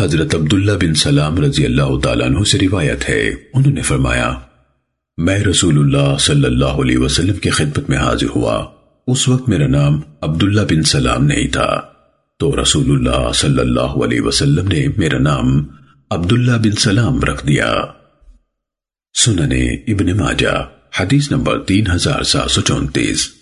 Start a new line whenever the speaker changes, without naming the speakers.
حضرت عبداللہ بن سلام رضی اللہ تعالیٰ عنہ سے روایت ہے۔ انہوں نے فرمایا، میں رسول اللہ صلی اللہ علیہ وسلم کی خدمت میں حاضر ہوا۔ اس وقت میرا نام عبداللہ بن سلام نہیں تھا۔ تو رسول اللہ صلی اللہ علیہ وسلم نے میرا نام عبداللہ بن سلام رکھ دیا۔ سننے ابن ماجہ، حدیث نمبر تین ہزار سات سو چونتیس۔